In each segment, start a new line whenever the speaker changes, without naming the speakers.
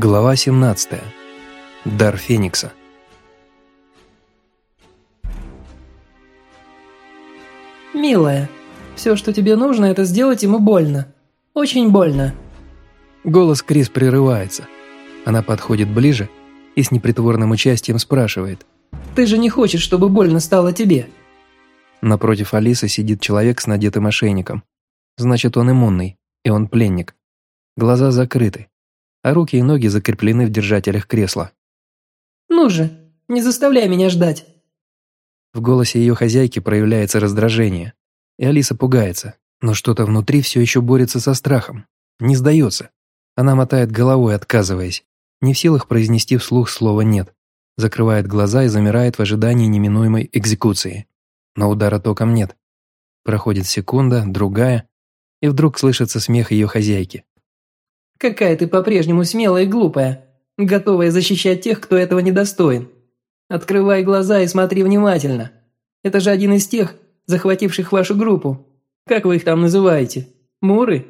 Глава 17. Дар Феникса.
«Милая, все, что тебе нужно, это сделать ему больно. Очень больно».
Голос Крис прерывается. Она подходит ближе и с непритворным участием спрашивает.
«Ты же не хочешь, чтобы больно стало тебе?»
Напротив Алисы сидит человек с надетым ошейником. Значит, он иммунный, и он пленник. Глаза закрыты, а руки и ноги закреплены в держателях кресла.
«Ну же, не заставляй меня ждать!»
В голосе ее хозяйки проявляется раздражение, и Алиса пугается, но что-то внутри все еще борется со страхом, не сдается. Она мотает головой, отказываясь, не в силах произнести вслух слово «нет», закрывает глаза и замирает в ожидании неминуемой экзекуции. Но удара током нет. Проходит секунда, другая, и вдруг слышится смех ее хозяйки.
Какая ты по-прежнему смелая и глупая, готовая защищать тех, кто этого недостоин. Открывай глаза и смотри внимательно. Это же один из тех, захвативших вашу группу. Как вы их там называете? Муры?»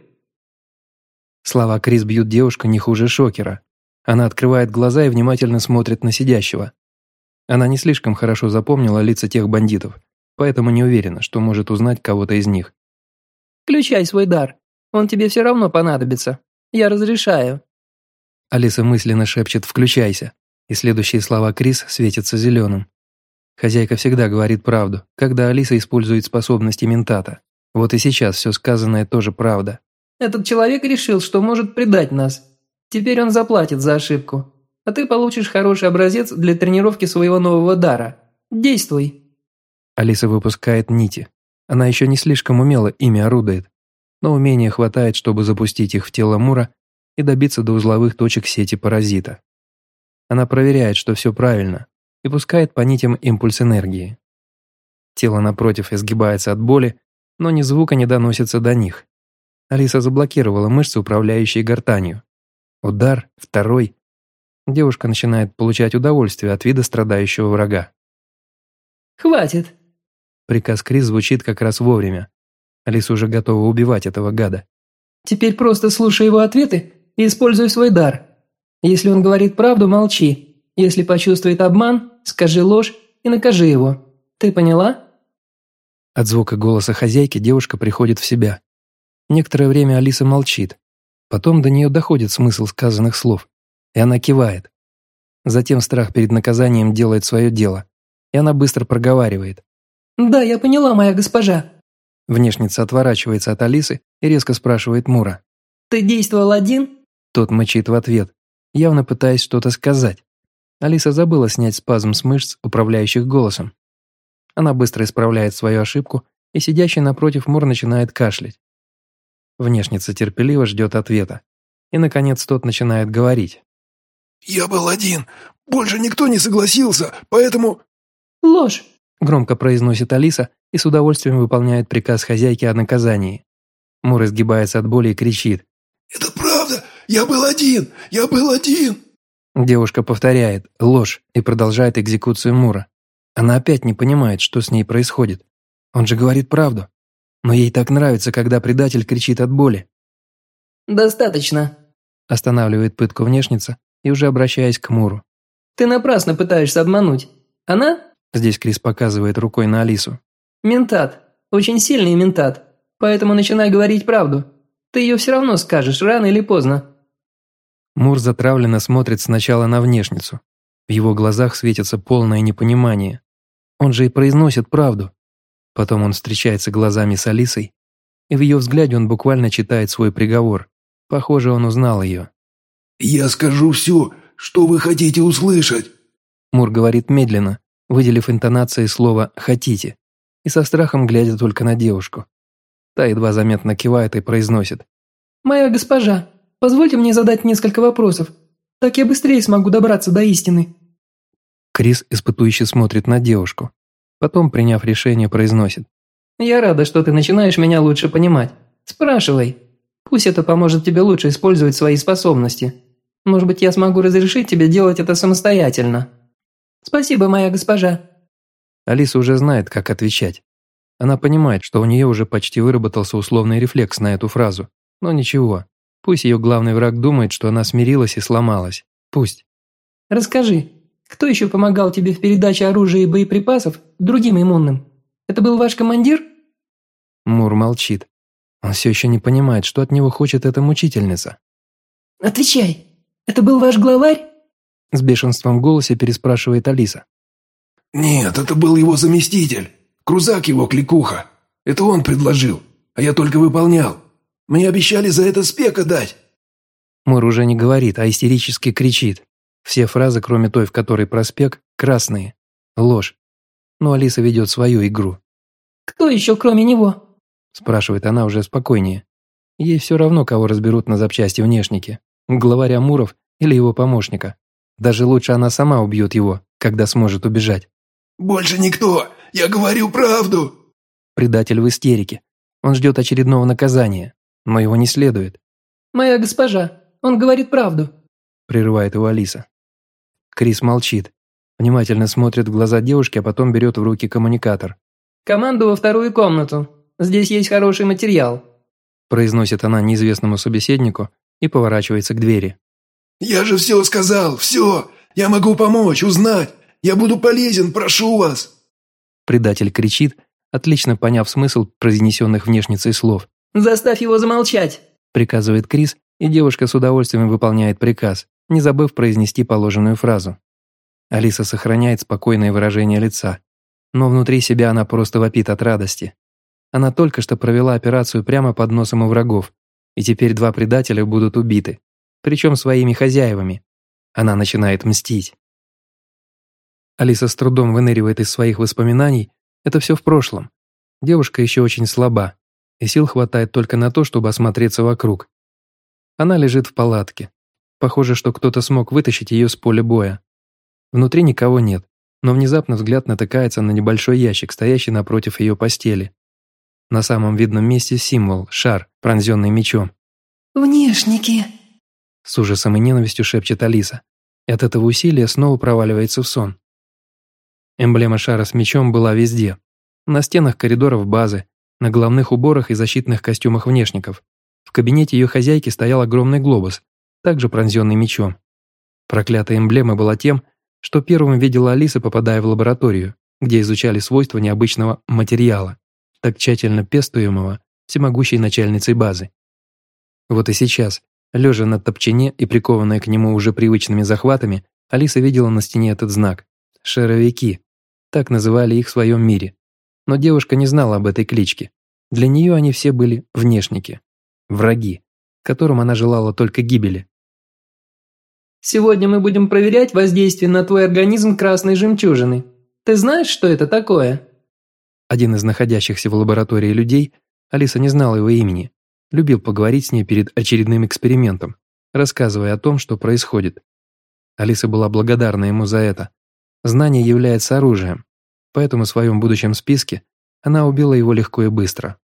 Слова Крис бьют девушку не хуже шокера. Она открывает глаза и внимательно смотрит на сидящего. Она не слишком хорошо запомнила лица тех бандитов, поэтому не уверена, что может узнать кого-то из них.
«Включай свой дар, он тебе все равно понадобится», я разрешаю».
Алиса мысленно шепчет «включайся», и следующие слова Крис светятся зеленым. Хозяйка всегда говорит правду, когда Алиса использует способности ментата. Вот и сейчас все сказанное тоже правда.
«Этот человек решил, что может предать нас. Теперь он заплатит за ошибку. А ты получишь хороший образец для тренировки своего нового дара. Действуй!»
Алиса выпускает нити. Она еще не слишком умело ими орудует, но умения хватает, чтобы запустить их в тело Мура и добиться до узловых точек сети паразита. Она проверяет, что все правильно, и пускает по нитям импульс энергии. Тело напротив изгибается от боли, но ни звука не доносится до них. Алиса заблокировала мышцы, управляющие гортанью. Удар, второй. Девушка начинает получать удовольствие от вида страдающего врага.
«Хватит!»
Приказ Крис звучит как раз вовремя. Алиса уже готова убивать этого гада.
«Теперь просто слушай его ответы и используй свой дар. Если он говорит правду, молчи. Если почувствует обман, скажи ложь и накажи его. Ты поняла?»
От звука голоса хозяйки девушка приходит в себя. Некоторое время Алиса молчит. Потом до нее доходит смысл сказанных слов, и она кивает. Затем страх перед наказанием делает свое дело, и она быстро проговаривает.
«Да, я поняла, моя госпожа.
Внешница отворачивается от Алисы и резко спрашивает Мура.
«Ты действовал один?»
Тот мычит в ответ, явно пытаясь что-то сказать. Алиса забыла снять спазм с мышц, управляющих голосом. Она быстро исправляет свою ошибку, и сидящий напротив Мур начинает кашлять. Внешница терпеливо ждет ответа. И, наконец, тот начинает говорить.
«Я был один. Больше никто не согласился, поэтому...»
«Ложь!»
– громко произносит Алиса и с удовольствием выполняет приказ хозяйки о наказании. Мур изгибается от боли и кричит.
«Это правда! Я был один! Я был один!»
Девушка повторяет ложь и продолжает экзекуцию Мура. Она опять не понимает, что с ней происходит. Он же говорит правду. Но ей так нравится, когда предатель кричит от боли.
«Достаточно», –
останавливает пытку внешница и уже обращаясь к Муру.
«Ты напрасно пытаешься обмануть. Она?»
Здесь Крис показывает рукой на Алису.
Ментат. Очень сильный ментат. Поэтому начинай говорить правду. Ты ее все равно скажешь, рано или поздно».
Мур затравленно смотрит сначала на внешницу. В его глазах светится полное непонимание. Он же и произносит правду. Потом он встречается глазами с Алисой, и в ее взгляде он буквально читает свой приговор. Похоже, он узнал ее.
«Я скажу все, что вы хотите услышать»,
Мур говорит медленно, выделив интонацией слова «хотите» и со страхом глядя только на девушку. Та едва заметно кивает и произносит.
«Моя госпожа, позвольте мне задать несколько вопросов. Так я быстрее смогу добраться до истины».
Крис испытующе смотрит на девушку. Потом, приняв решение, произносит.
«Я рада, что ты начинаешь меня лучше понимать. Спрашивай. Пусть это поможет тебе лучше использовать свои способности. Может быть, я смогу разрешить тебе делать это самостоятельно». «Спасибо, моя госпожа»,
Алиса уже знает, как отвечать. Она понимает, что у нее уже почти выработался условный рефлекс на эту фразу. Но ничего, Пусть ее главный враг думает, что она смирилась и сломалась. Пусть.
Расскажи, кто еще помогал тебе в передаче оружия и боеприпасов другим иммунным? Это был ваш командир?»
Мур молчит. Он все еще не понимает, что от него хочет эта мучительница.
«Отвечай, это был ваш главарь?»
С бешенством в голосе переспрашивает Алиса.
«Нет, это был его заместитель. Крузак его кликуха. Это он предложил, а я только выполнял. Мне обещали за это спека дать».
Мур уже не говорит, а истерически кричит. Все фразы, кроме той, в которой проспект, красные. Ложь. Но Алиса ведет свою игру.
«Кто еще, кроме него?»
спрашивает она уже спокойнее. Ей все равно, кого разберут на запчасти внешники. Главаря Муров или его помощника. Даже лучше она сама убьет его, когда сможет убежать.
«Больше никто! Я говорю правду!»
Предатель в истерике. Он ждет очередного наказания, но его не следует.
«Моя госпожа, он говорит правду», –
прерывает его Алиса. Крис молчит, внимательно смотрит в глаза девушки, а потом берет в руки коммуникатор.
«Команду во вторую комнату. Здесь есть хороший материал», –
произносит она неизвестному собеседнику и поворачивается к двери.
«Я же все сказал, все! Я могу помочь, узнать! Я буду полезен, прошу вас!»
Предатель кричит, отлично поняв смысл произнесенных внешницей слов.
«Заставь его замолчать!»
– приказывает Крис, и девушка с удовольствием выполняет приказ не забыв произнести положенную фразу. Алиса сохраняет спокойное выражение лица, но внутри себя она просто вопит от радости. Она только что провела операцию прямо под носом у врагов, и теперь два предателя будут убиты, причем своими хозяевами. Она начинает мстить. Алиса с трудом выныривает из своих воспоминаний, это все в прошлом. Девушка еще очень слаба, и сил хватает только на то, чтобы осмотреться вокруг. Она лежит в палатке, Похоже, что кто-то смог вытащить ее с поля боя. Внутри никого нет, но внезапно взгляд натыкается на небольшой ящик, стоящий напротив ее постели. На самом видном месте символ – шар, пронзенный мечом.
«Внешники!»
С ужасом и ненавистью шепчет Алиса. И от этого усилия снова проваливается в сон. Эмблема шара с мечом была везде. На стенах коридоров базы, на головных уборах и защитных костюмах внешников. В кабинете ее хозяйки стоял огромный глобус, также пронзенный мечом. Проклятая эмблема была тем, что первым видела Алиса, попадая в лабораторию, где изучали свойства необычного материала, так тщательно пестуемого всемогущей начальницей базы. Вот и сейчас, лежа на топчине и прикованная к нему уже привычными захватами, Алиса видела на стене этот знак – «Шаровики», так называли их в своем мире. Но девушка не знала об этой кличке. Для нее они все были внешники, враги, которым она желала только гибели.
«Сегодня мы будем проверять воздействие на твой организм красной жемчужины. Ты знаешь, что это такое?»
Один из находящихся в лаборатории людей, Алиса не знала его имени, любил поговорить с ней перед очередным экспериментом, рассказывая о том, что происходит. Алиса была благодарна ему за это. Знание является оружием, поэтому в своем будущем списке она убила его легко и быстро.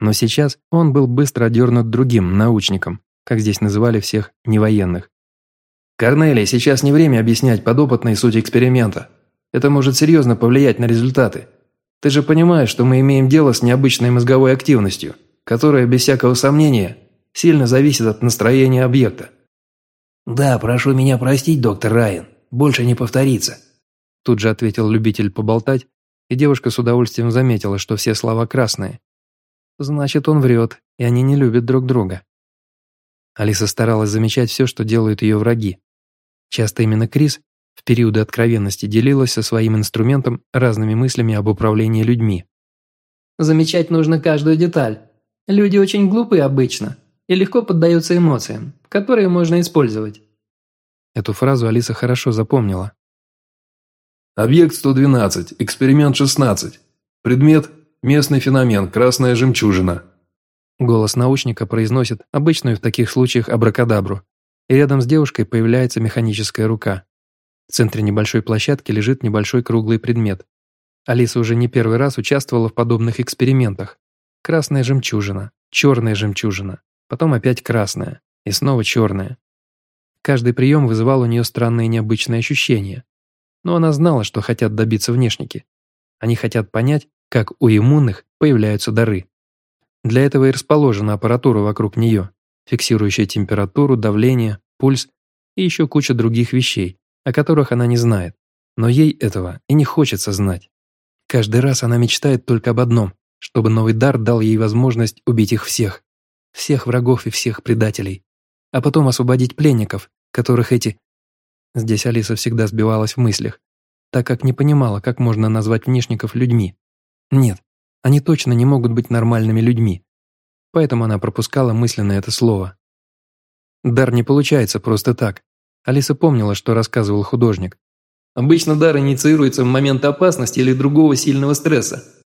Но сейчас он был быстро одернут другим, научником, как здесь называли всех невоенных.
«Корнелия, сейчас не время объяснять подопытной суть эксперимента. Это может серьезно повлиять на результаты. Ты же понимаешь, что мы имеем дело с необычной мозговой активностью, которая, без всякого сомнения, сильно зависит от настроения объекта».
«Да, прошу меня простить, доктор Райан. Больше не повторится».
Тут же ответил любитель поболтать, и девушка с удовольствием заметила, что все слова красные, Значит, он врет, и они не любят друг друга. Алиса старалась замечать все, что делают ее враги. Часто именно Крис в периоды откровенности делилась со своим инструментом разными мыслями об управлении людьми.
Замечать нужно каждую деталь. Люди очень глупы обычно и легко поддаются эмоциям, которые можно использовать.
Эту фразу Алиса хорошо запомнила.
Объект 112, эксперимент 16. Предмет Местный феномен – красная жемчужина.
Голос научника произносит обычную в таких случаях абракадабру, и рядом с девушкой появляется механическая рука. В центре небольшой площадки лежит небольшой круглый предмет. Алиса уже не первый раз участвовала в подобных экспериментах. Красная жемчужина, черная жемчужина, потом опять красная, и снова черная. Каждый прием вызывал у нее странные необычные ощущения. Но она знала, что хотят добиться внешники. Они хотят понять, как у иммунных появляются дары. Для этого и расположена аппаратура вокруг нее, фиксирующая температуру, давление, пульс и еще куча других вещей, о которых она не знает. Но ей этого и не хочется знать. Каждый раз она мечтает только об одном, чтобы новый дар дал ей возможность убить их всех. Всех врагов и всех предателей. А потом освободить пленников, которых эти... Здесь Алиса всегда сбивалась в мыслях, так как не понимала, как можно назвать внешников людьми. Нет, они точно не могут быть нормальными людьми. Поэтому она пропускала мысленно это слово. Дар не получается просто так. Алиса помнила, что рассказывал художник. Обычно дар инициируется в момент опасности или другого сильного стресса.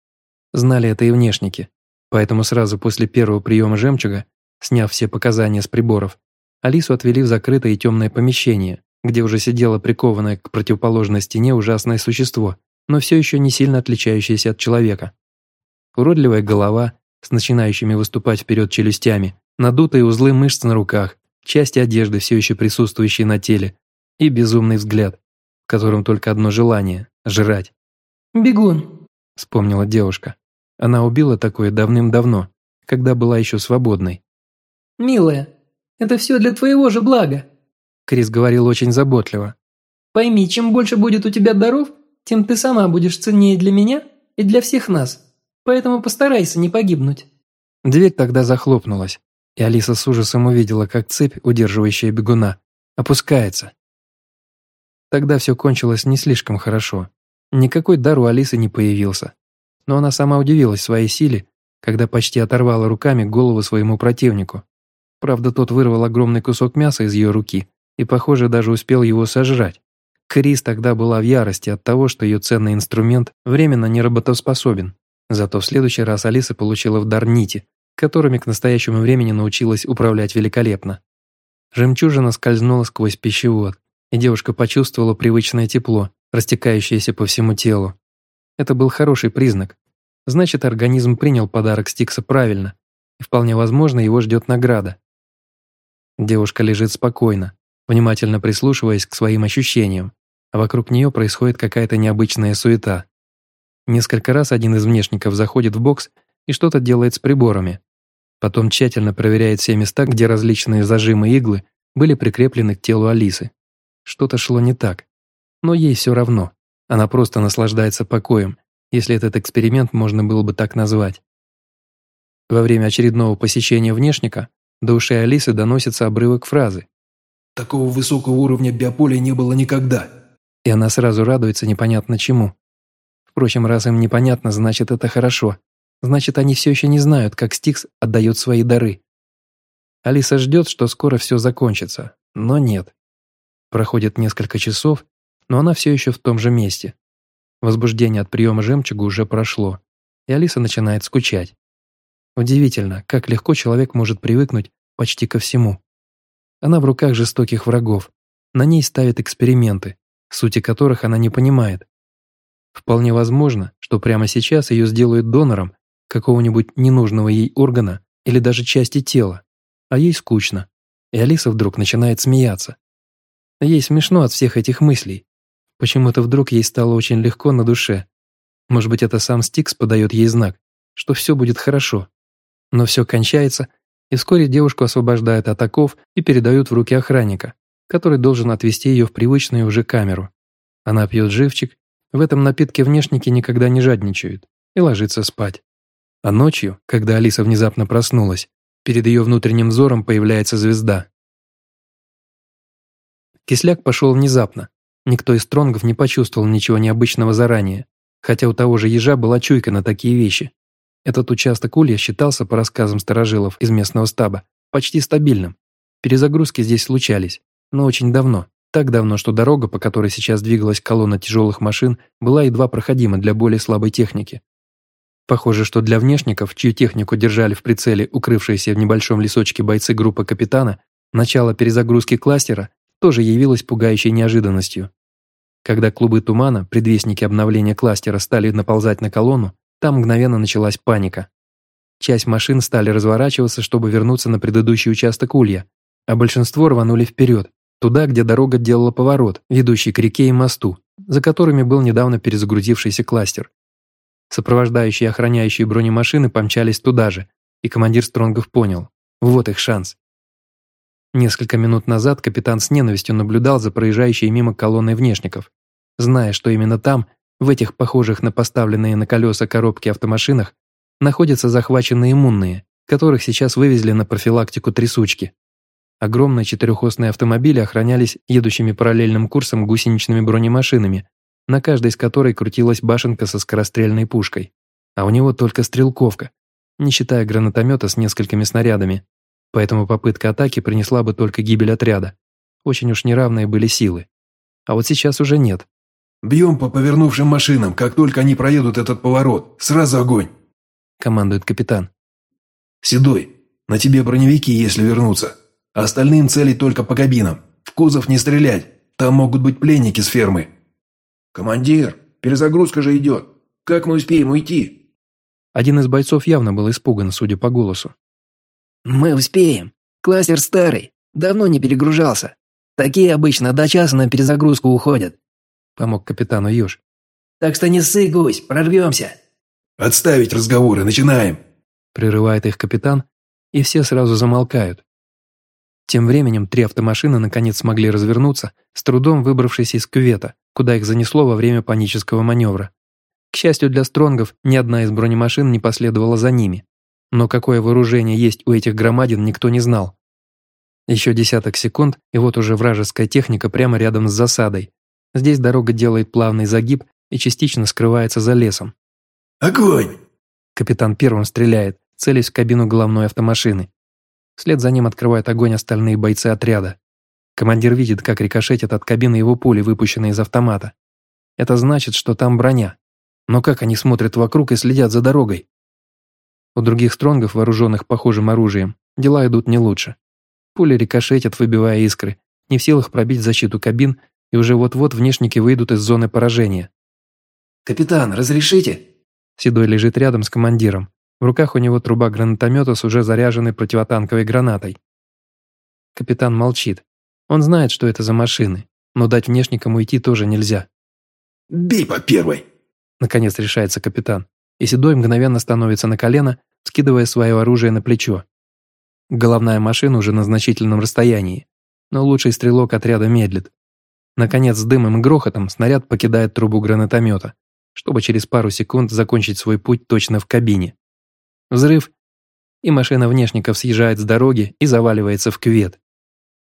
Знали это и внешники. Поэтому сразу после первого приема жемчуга, сняв все показания с приборов, Алису отвели в закрытое и темное помещение, где уже сидело прикованное к противоположной стене ужасное существо, но все еще не сильно отличающееся от человека. Уродливая голова с начинающими выступать вперед челюстями, надутые узлы мышц на руках, части одежды, все еще присутствующие на теле, и безумный взгляд, в котором только одно желание – жрать.
«Бегун», –
вспомнила девушка. Она убила такое давным-давно, когда была еще свободной.
«Милая, это все для твоего же блага», –
Крис говорил очень заботливо.
«Пойми, чем больше будет у тебя даров, тем ты сама будешь ценнее для меня и для всех нас. Поэтому постарайся не погибнуть».
Дверь тогда захлопнулась, и Алиса с ужасом увидела, как цепь, удерживающая бегуна, опускается. Тогда все кончилось не слишком хорошо. Никакой дар у Алисы не появился. Но она сама удивилась своей силе, когда почти оторвала руками голову своему противнику. Правда, тот вырвал огромный кусок мяса из ее руки и, похоже, даже успел его сожрать. Крис тогда была в ярости от того, что ее ценный инструмент временно не работоспособен. Зато в следующий раз Алиса получила в дар нити, которыми к настоящему времени научилась управлять великолепно. Жемчужина скользнула сквозь пищевод, и девушка почувствовала привычное тепло, растекающееся по всему телу. Это был хороший признак. Значит, организм принял подарок Стикса правильно, и вполне возможно, его ждет награда. Девушка лежит спокойно, внимательно прислушиваясь к своим ощущениям, а вокруг нее происходит какая-то необычная суета. Несколько раз один из внешников заходит в бокс и что-то делает с приборами. Потом тщательно проверяет все места, где различные зажимы и иглы были прикреплены к телу Алисы. Что-то шло не так. Но ей все равно. Она просто наслаждается покоем, если этот эксперимент можно было бы так назвать. Во время очередного посещения внешника до ушей Алисы доносится обрывок фразы.
«Такого высокого уровня биополя не было никогда».
И она сразу радуется непонятно чему. Впрочем, раз им непонятно, значит это хорошо. Значит, они все еще не знают, как Стикс отдает свои дары. Алиса ждет, что скоро все закончится, но нет. Проходит несколько часов, но она все еще в том же месте. Возбуждение от приема жемчуга уже прошло, и Алиса начинает скучать. Удивительно, как легко человек может привыкнуть почти ко всему. Она в руках жестоких врагов, на ней ставят эксперименты, сути которых она не понимает, Вполне возможно, что прямо сейчас ее сделают донором какого-нибудь ненужного ей органа или даже части тела, а ей скучно, и Алиса вдруг начинает смеяться. Ей смешно от всех этих мыслей. Почему-то вдруг ей стало очень легко на душе. Может быть, это сам Стикс подает ей знак, что все будет хорошо. Но все кончается, и вскоре девушку освобождают от оков и передают в руки охранника, который должен отвезти ее в привычную уже камеру. Она пьет живчик в этом напитке внешники никогда не жадничают и ложится спать. А ночью, когда Алиса внезапно проснулась, перед ее внутренним взором появляется звезда. Кисляк пошел внезапно. Никто из стронгов не почувствовал ничего необычного заранее, хотя у того же ежа была чуйка на такие вещи. Этот участок улья считался, по рассказам старожилов из местного стаба, почти стабильным. Перезагрузки здесь случались, но очень давно. Так давно, что дорога, по которой сейчас двигалась колонна тяжелых машин, была едва проходима для более слабой техники. Похоже, что для внешников, чью технику держали в прицеле укрывшиеся в небольшом лесочке бойцы группы капитана, начало перезагрузки кластера тоже явилось пугающей неожиданностью. Когда клубы тумана, предвестники обновления кластера, стали наползать на колонну, там мгновенно началась паника. Часть машин стали разворачиваться, чтобы вернуться на предыдущий участок улья, а большинство рванули вперед, Туда, где дорога делала поворот, ведущий к реке и мосту, за которыми был недавно перезагрузившийся кластер. Сопровождающие и охраняющие бронемашины помчались туда же, и командир Стронгов понял – вот их шанс. Несколько минут назад капитан с ненавистью наблюдал за проезжающей мимо колонной внешников, зная, что именно там, в этих похожих на поставленные на колеса коробки автомашинах, находятся захваченные иммунные, которых сейчас вывезли на профилактику трясучки. Огромные четырехосные автомобили охранялись едущими параллельным курсом гусеничными бронемашинами, на каждой из которой крутилась башенка со скорострельной пушкой. А у него только стрелковка, не считая гранатомета с несколькими снарядами, Поэтому попытка атаки принесла бы только гибель отряда. Очень уж неравные были силы. А вот сейчас уже нет.
«Бьем по повернувшим машинам, как только они проедут этот поворот. Сразу огонь!»
Командует капитан.
«Седой, на тебе броневики, если вернуться. А остальным целить только по кабинам. В кузов не стрелять. Там могут быть пленники с фермы». «Командир, перезагрузка же идет. Как мы успеем уйти?»
Один из бойцов явно был испуган, судя по голосу.
«Мы успеем. Кластер старый, давно не перегружался. Такие обычно до часа на перезагрузку уходят», — помог капитану Юж. «Так что не ссы, гусь, прорвемся».
«Отставить разговоры, начинаем!»
Прерывает их капитан, и все сразу замолкают. Тем временем три автомашины наконец смогли развернуться, с трудом выбравшись из кювета, куда их занесло во время панического маневра. К счастью для стронгов, ни одна из бронемашин не последовала за ними. Но какое вооружение есть у этих громадин, никто не знал. Еще десяток секунд, и вот уже вражеская техника прямо рядом с засадой. Здесь дорога делает плавный загиб и частично скрывается за лесом.
«Огонь!»
Капитан первым стреляет, целясь в кабину головной автомашины. Вслед за ним открывают огонь остальные бойцы отряда. Командир видит, как рикошетят от кабины его пули, выпущенные из автомата. Это значит, что там броня. Но как они смотрят вокруг и следят за дорогой? У других стронгов, вооруженных похожим оружием, дела идут не лучше. Пули рикошетят, выбивая искры, не в силах пробить защиту кабин, и уже вот-вот внешники выйдут из зоны поражения.
«Капитан, разрешите?»
Седой лежит рядом с командиром. В руках у него труба гранатомета с уже заряженной противотанковой гранатой. Капитан молчит. Он знает, что это за машины, но дать внешникам уйти тоже нельзя.
«Бей по первой!»
Наконец решается капитан и Седой мгновенно становится на колено, скидывая свое оружие на плечо. Головная машина уже на значительном расстоянии, но лучший стрелок отряда медлит. Наконец, с дымом и грохотом снаряд покидает трубу гранатомета, чтобы через пару секунд закончить свой путь точно в кабине. Взрыв, и машина внешников съезжает с дороги и заваливается в кювет.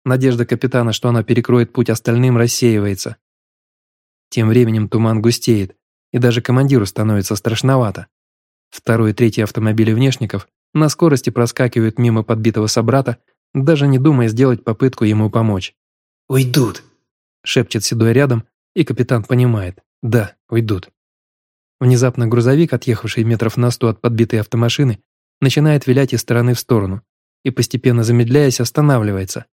Надежда капитана, что она перекроет путь остальным, рассеивается. Тем временем туман густеет, и даже командиру становится страшновато. Второй и третий автомобили внешников на скорости проскакивают мимо подбитого собрата, даже не думая сделать попытку ему помочь.
«Уйдут», –
шепчет Седой рядом, и капитан понимает – да, уйдут. Внезапно грузовик, отъехавший метров на сто от подбитой автомашины, начинает вилять из стороны в сторону и, постепенно замедляясь, останавливается.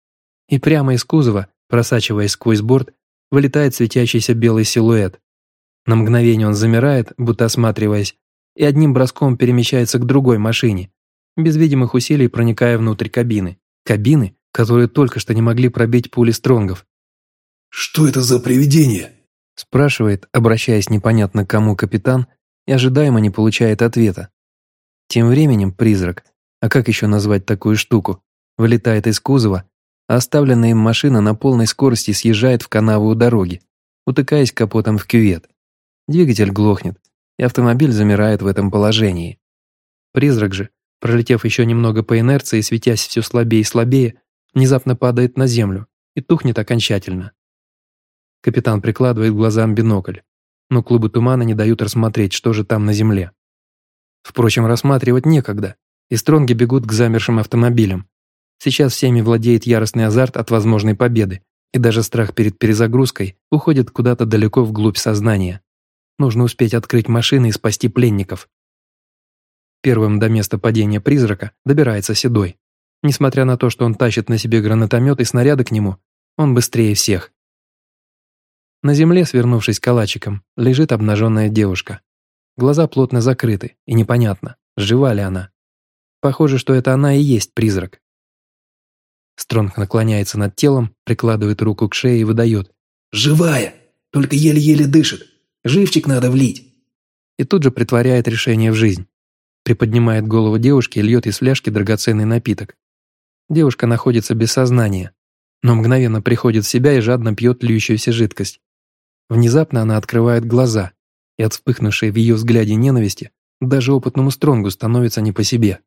И прямо из кузова, просачиваясь сквозь борт, вылетает светящийся белый силуэт. На мгновение он замирает, будто осматриваясь, и одним броском перемещается к другой машине, без видимых усилий проникая внутрь кабины. Кабины, которые только что не могли пробить пули стронгов.
«Что это за привидение?»
спрашивает, обращаясь непонятно к кому капитан, и ожидаемо не получает ответа. Тем временем призрак, а как еще назвать такую штуку, вылетает из кузова, а оставленная им машина на полной скорости съезжает в канаву у дороги, утыкаясь капотом в кювет. Двигатель глохнет, и автомобиль замирает в этом положении. Призрак же, пролетев еще немного по инерции, светясь все слабее и слабее, внезапно падает на землю и тухнет окончательно. Капитан прикладывает глазам бинокль, но клубы тумана не дают рассмотреть, что же там на земле. Впрочем, рассматривать некогда, и стронги бегут к замершим автомобилям. Сейчас всеми владеет яростный азарт от возможной победы, и даже страх перед перезагрузкой уходит куда-то далеко вглубь сознания. Нужно успеть открыть машины и спасти пленников. Первым до места падения призрака добирается Седой. Несмотря на то, что он тащит на себе гранатомет и снаряды к нему, он быстрее всех. На земле, свернувшись калачиком, лежит обнаженная девушка. Глаза плотно закрыты, и непонятно, жива ли она. Похоже, что это она и есть призрак. Стронг наклоняется над телом, прикладывает руку к шее и выдает.
«Живая! Только еле-еле дышит!» Живчик надо влить!»
И тут же притворяет решение в жизнь. Приподнимает голову девушки и льет из фляжки драгоценный напиток. Девушка находится без сознания, но мгновенно приходит в себя и жадно пьет льющуюся жидкость. Внезапно она открывает глаза, и от вспыхнувшей в ее взгляде ненависти даже опытному Стронгу становится не по себе.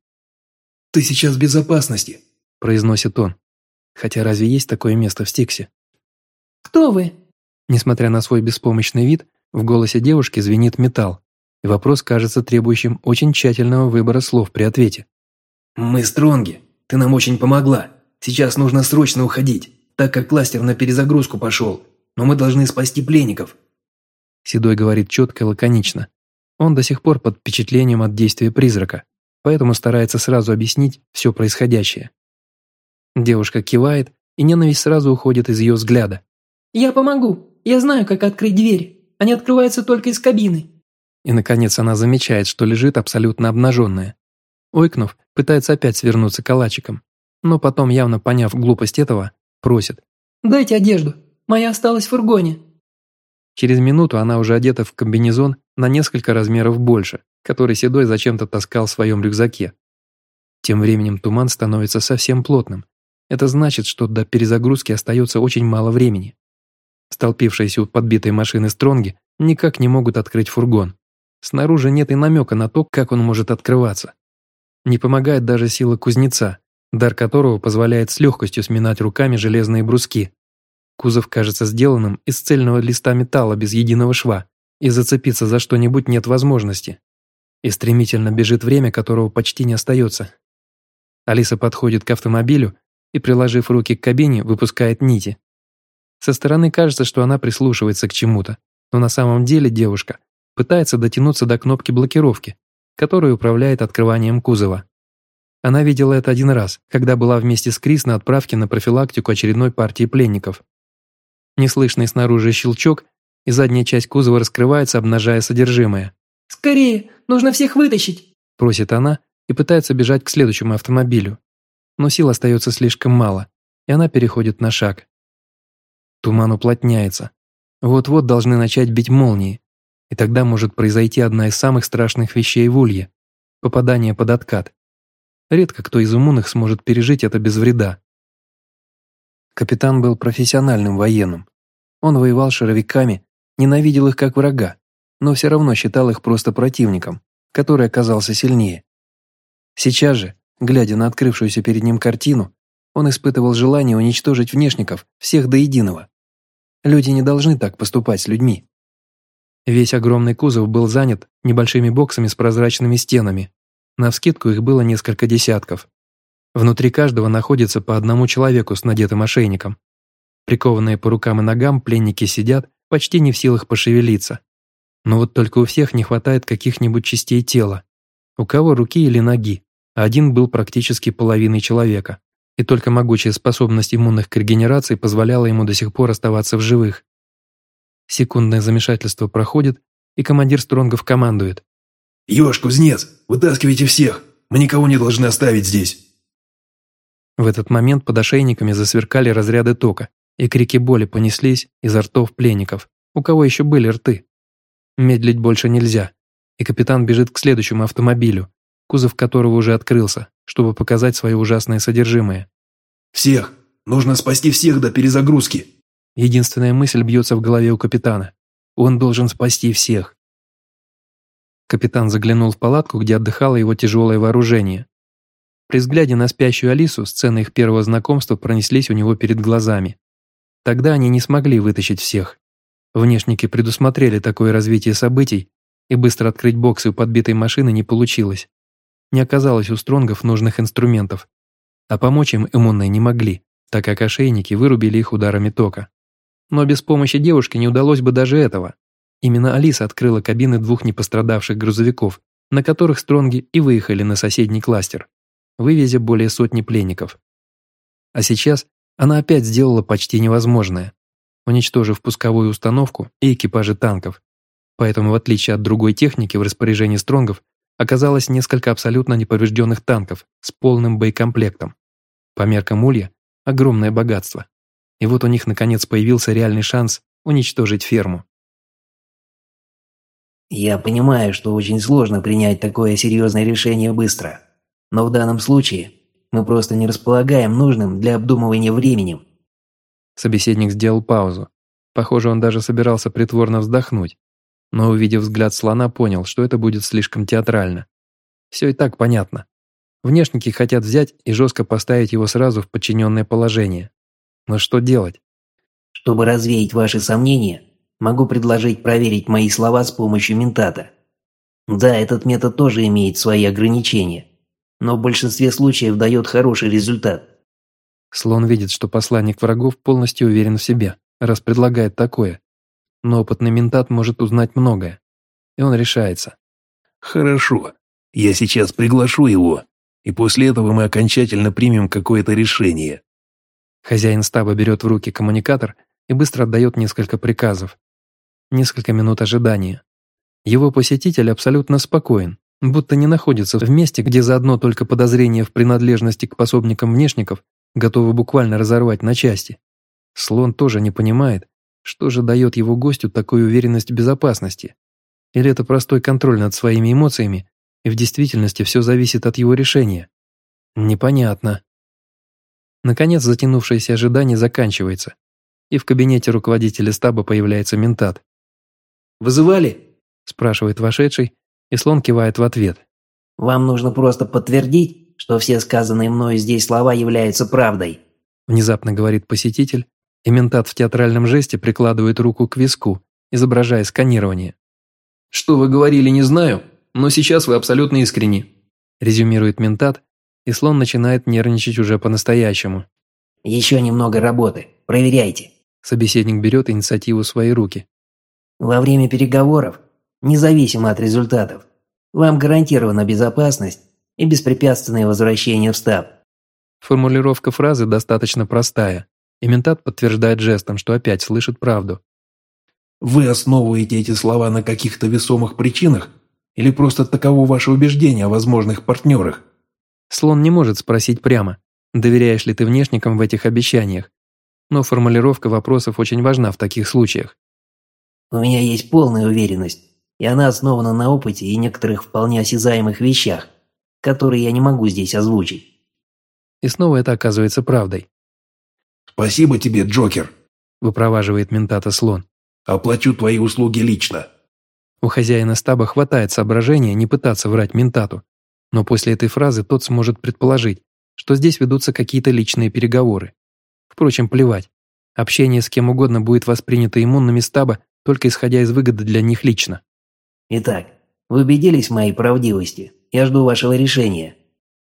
«Ты сейчас в безопасности», –
произносит он. Хотя разве есть такое место в Стиксе?
«Кто вы?»
Несмотря на свой беспомощный вид, в голосе девушки звенит металл, и вопрос кажется требующим очень тщательного выбора слов при ответе.
«Мы Стронги. Ты нам очень помогла. Сейчас нужно срочно уходить, так как кластер на перезагрузку пошел. Но мы должны спасти пленников».
Седой говорит четко и лаконично. Он до сих пор под впечатлением от действия призрака, поэтому старается сразу объяснить все происходящее. Девушка кивает, и ненависть сразу уходит из ее взгляда.
«Я помогу. Я знаю, как открыть дверь. Они открываются только из кабины».
И, наконец, она замечает, что лежит абсолютно обнаженная. Ойкнув, пытается опять свернуться калачиком, но потом, явно поняв глупость этого, просит.
«Дайте одежду. Моя осталась в фургоне».
Через минуту она уже одета в комбинезон на несколько размеров больше, который Седой зачем-то таскал в своем рюкзаке. Тем временем туман становится совсем плотным. Это значит, что до перезагрузки остается очень мало времени. Столпившиеся у подбитой машины Стронги никак не могут открыть фургон. Снаружи нет и намека на то, как он может открываться. Не помогает даже сила кузнеца, дар которого позволяет с легкостью сминать руками железные бруски. Кузов кажется сделанным из цельного листа металла без единого шва, и зацепиться за что-нибудь нет возможности. И стремительно бежит время, которого почти не остается. Алиса подходит к автомобилю и, приложив руки к кабине, выпускает нити. Со стороны кажется, что она прислушивается к чему-то, но на самом деле девушка пытается дотянуться до кнопки блокировки, которая управляет открыванием кузова. Она видела это один раз, когда была вместе с Крис на отправке на профилактику очередной партии пленников. Неслышный снаружи щелчок, и задняя часть кузова раскрывается, обнажая содержимое.
«Скорее, нужно всех вытащить!»
просит она и пытается бежать к следующему автомобилю. Но сил остается слишком мало, и она переходит на шаг. Туман уплотняется. Вот-вот должны начать бить молнии, и тогда может произойти одна из самых страшных вещей в Улье – попадание под откат. Редко кто из умных сможет пережить это без вреда. Капитан был профессиональным военным. Он воевал шаровиками, ненавидел их как врага, но все равно считал их просто противником, который оказался сильнее. Сейчас же, глядя на открывшуюся перед ним картину, он испытывал желание уничтожить внешников всех до единого. Люди не должны так поступать с людьми. Весь огромный кузов был занят небольшими боксами с прозрачными стенами. Навскидку их было несколько десятков. Внутри каждого находится по одному человеку с надетым ошейником. Прикованные по рукам и ногам пленники сидят, почти не в силах пошевелиться. Но вот только у всех не хватает каких-нибудь частей тела. У кого руки или ноги, а один был практически половиной человека. И только могучая способность иммунных к регенерации позволяла ему до сих пор оставаться в живых. Секундное замешательство проходит, и командир Стронгов командует.
«Ёж, кузнец, вытаскивайте всех! Мы никого не должны оставить здесь!»
В этот момент под ошейниками засверкали разряды тока, и крики боли понеслись изо ртов пленников, у кого еще были рты. Медлить больше нельзя, и капитан бежит к следующему автомобилю, кузов которого уже открылся, чтобы показать свое ужасное содержимое.
«Всех! Нужно спасти всех до перезагрузки!»
Единственная мысль бьется в голове у капитана. Он должен спасти всех. Капитан заглянул в палатку, где отдыхало его тяжелое вооружение. При взгляде на спящую Алису сцены их первого знакомства пронеслись у него перед глазами. Тогда они не смогли вытащить всех. Внешники предусмотрели такое развитие событий, и быстро открыть боксы у подбитой машины не получилось. Не оказалось у стронгов нужных инструментов, а помочь им иммунные не могли, так как ошейники вырубили их ударами тока. Но без помощи девушки не удалось бы даже этого. Именно Алиса открыла кабины двух непострадавших грузовиков, на которых Стронги и выехали на соседний кластер, вывезя более сотни пленников. А сейчас она опять сделала почти невозможное, уничтожив пусковую установку и экипажи танков. Поэтому, в отличие от другой техники в распоряжении Стронгов, оказалось несколько абсолютно неповрежденных танков с полным боекомплектом. По меркам Улья – огромное богатство. И вот у них наконец появился реальный шанс уничтожить ферму.
Я понимаю, что очень сложно принять такое серьезное решение быстро. Но в данном случае мы просто не располагаем нужным для обдумывания временем.
Собеседник сделал паузу. Похоже, он даже собирался притворно вздохнуть. Но, увидев взгляд слона, понял, что это будет слишком театрально. Все и так понятно. Внешники хотят взять и жестко поставить его сразу в подчиненное положение. Но что делать?
Чтобы развеять ваши сомнения, могу предложить проверить мои слова с помощью ментата. Да, этот метод тоже имеет свои ограничения, но в большинстве случаев дает хороший результат.
Слон видит, что посланник врагов полностью уверен в себе, раз предлагает такое. Но опытный ментат может узнать многое. И он решается.
«Хорошо. Я сейчас приглашу его, и после этого мы окончательно примем какое-то решение».
Хозяин стаба берет в руки коммуникатор и быстро отдает несколько приказов. Несколько минут ожидания. Его посетитель абсолютно спокоен, будто не находится в месте, где за одно только подозрение в принадлежности к пособникам внешников готовы буквально разорвать на части. Слон тоже не понимает, что же дает его гостю такую уверенность в безопасности. Или это простой контроль над своими эмоциями, и в действительности все зависит от его решения. Непонятно. Наконец, затянувшееся ожидание заканчивается, и в кабинете руководителя стаба появляется ментат.
«Вызывали?»
– спрашивает вошедший, и слон кивает в ответ.
«Вам нужно просто подтвердить, что все сказанные мною здесь слова являются правдой», –
внезапно говорит посетитель, и ментат в театральном жесте прикладывает руку к виску, изображая сканирование.
«Что вы говорили, не знаю, но сейчас вы абсолютно искренни», –
резюмирует ментат, и слон начинает нервничать уже по-настоящему.
«Еще немного работы. Проверяйте».
Собеседник берет инициативу в свои руки.
«Во время переговоров, независимо от результатов, вам гарантирована безопасность и беспрепятственное возвращение в стаб».
Формулировка фразы достаточно простая, и ментат подтверждает жестом, что опять слышит правду.
«Вы основываете эти слова на каких-то весомых причинах или просто таково ваше убеждение о возможных партнерах?»
Слон не может спросить прямо, доверяешь ли ты внешникам в этих обещаниях, но формулировка вопросов очень важна в таких случаях.
«У меня есть полная уверенность, и она основана на опыте и некоторых вполне осязаемых вещах, которые я не могу здесь озвучить».
И снова это оказывается правдой.
«Спасибо тебе, Джокер», –
выпроваживает ментата слон.
«Оплачу твои услуги лично».
У хозяина стаба хватает соображения не пытаться врать ментату, но после этой фразы тот сможет предположить, что здесь ведутся какие-то личные переговоры. Впрочем, плевать. Общение с кем угодно будет воспринято иммунными стаба, только исходя из выгоды для них лично.
Итак, вы убедились в моей правдивости. Я жду вашего решения.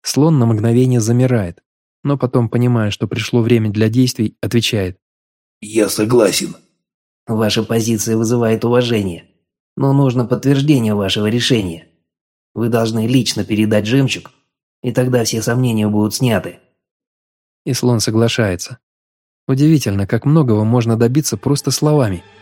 Слон на мгновение замирает, но потом, понимая, что пришло время для действий, отвечает.
«Я согласен».
Ваша позиция вызывает уважение, но нужно подтверждение вашего решения. Вы должны лично передать жемчуг, и тогда все сомнения будут сняты.
И слон соглашается. Удивительно, как многого можно добиться просто словами –